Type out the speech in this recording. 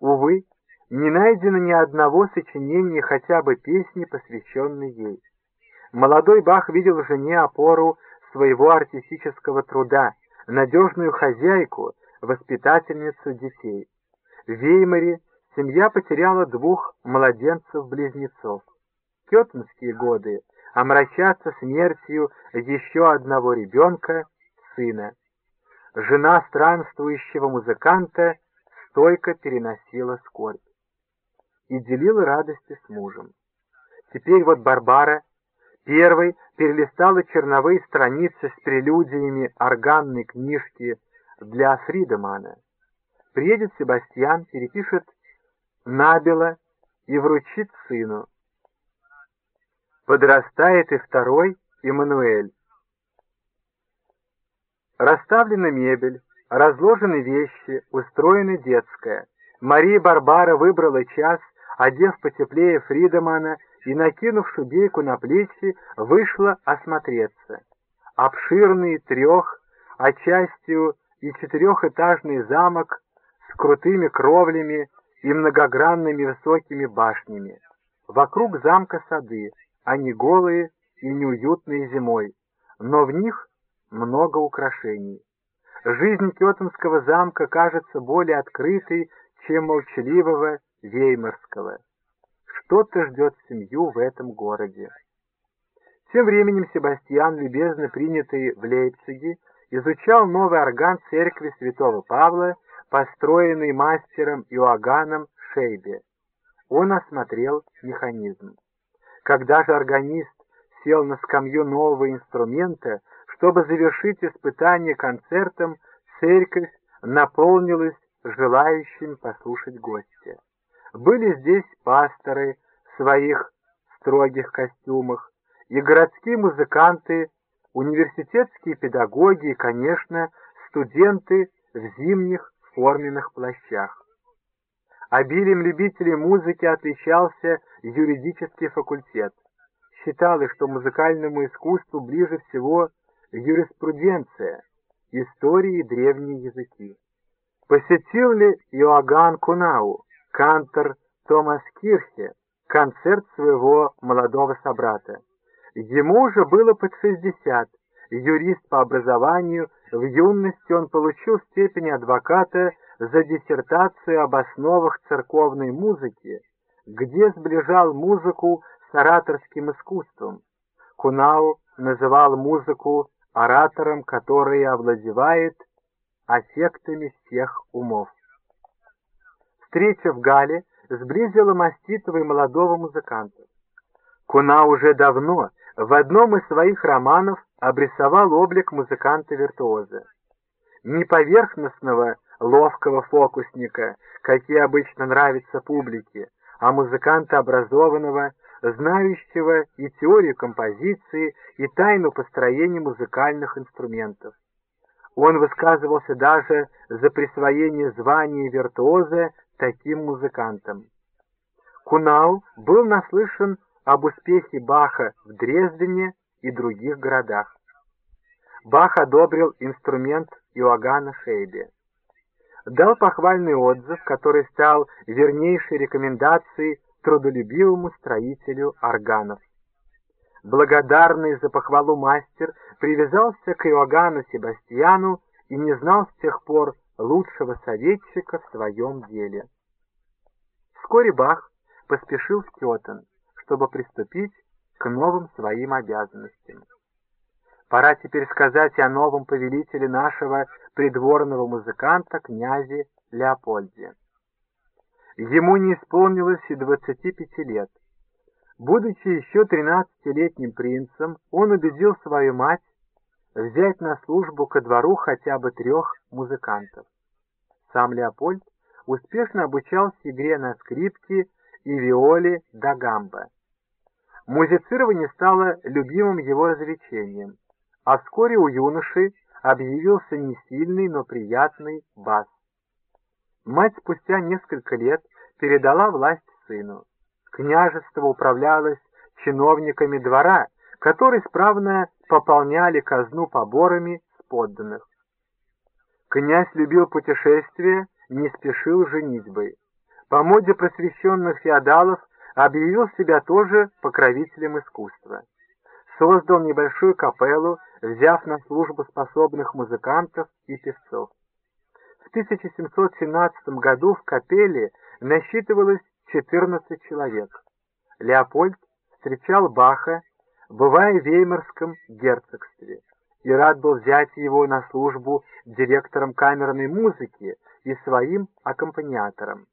Увы, не найдено ни одного сочинения хотя бы песни, посвященной ей. Молодой Бах видел жене опору своего артистического труда, надежную хозяйку, воспитательницу детей. В Веймаре семья потеряла двух младенцев-близнецов. Кетманские годы омрачатся смертью еще одного ребенка, сына. Жена странствующего музыканта стойко переносила скорбь и делила радости с мужем. Теперь вот Барбара первой перелистала черновые страницы с прелюдиями органной книжки для Фридемана. Приедет Себастьян, перепишет набело и вручит сыну. Подрастает и второй Эммануэль. Расставлена мебель, разложены вещи, устроена детская. Мария Барбара выбрала час, одев потеплее Фридемана и, накинув шубейку на плечи, вышла осмотреться. Обширный трех, а частью и четырехэтажный замок с крутыми кровлями и многогранными высокими башнями. Вокруг замка сады, они голые и неуютные зимой, но в них много украшений. Жизнь Кетонского замка кажется более открытой, чем молчаливого Веймарского. Что-то ждет семью в этом городе. Тем временем Себастьян, любезно принятый в Лейпциге, изучал новый орган церкви святого Павла, построенный мастером Иоганном Шейбе. Он осмотрел механизм. Когда же органист сел на скамью нового инструмента, чтобы завершить испытание концертом, церковь наполнилась желающим послушать гостя. Были здесь пасторы в своих строгих костюмах, и городские музыканты, университетские педагоги и, конечно, студенты в зимних форменных плащах. Обилием любителей музыки отличался юридический факультет. Считалось, что музыкальному искусству ближе всего юриспруденция, истории и древние языки. Посетил ли Иоганн Кунау, кантор Томас Кирхе, концерт своего молодого собрата? Ему уже было под 60, юрист по образованию, в юности он получил степень адвоката за диссертацию об основах церковной музыки, где сближал музыку с ораторским искусством. Кунау называл музыку оратором, который овладевает аффектами всех умов. Встреча в Гале сблизила Маститова и молодого музыканта. Куна уже давно в одном из своих романов обрисовал облик музыканта-виртуоза. Не поверхностного, ловкого фокусника, какие обычно нравятся публике, а музыканта образованного, знающего и теорию композиции, и тайну построения музыкальных инструментов. Он высказывался даже за присвоение звания виртуоза таким музыкантам. Кунау был наслышан об успехе Баха в Дрездене и других городах. Бах одобрил инструмент Иоганна Шейбе. Дал похвальный отзыв, который стал вернейшей рекомендацией трудолюбивому строителю органов. Благодарный за похвалу мастер привязался к Иоганну Себастьяну и не знал с тех пор лучшего советчика в своем деле. Вскоре Бах поспешил в Кетен, чтобы приступить к новым своим обязанностям. Пора теперь сказать о новом повелителе нашего придворного музыканта, князе Леопольде. Ему не исполнилось и 25 лет. Будучи еще 13-летним принцем, он убедил свою мать взять на службу ко двору хотя бы трех музыкантов. Сам Леопольд успешно обучался игре на скрипке и виоле да гамбо. Музицирование стало любимым его развлечением, а вскоре у юноши объявился не сильный, но приятный бас. Мать спустя несколько лет передала власть сыну. Княжество управлялось чиновниками двора, которые справно пополняли казну поборами с подданных. Князь любил путешествия, не спешил женитьбой. по моде просвещенных феодалов объявил себя тоже покровителем искусства. Создал небольшую капеллу, взяв на службу способных музыкантов и певцов. В 1717 году в капелле насчитывалось 14 человек. Леопольд встречал Баха, бывая в Веймарском герцогстве, и рад был взять его на службу директором камерной музыки и своим аккомпаниатором.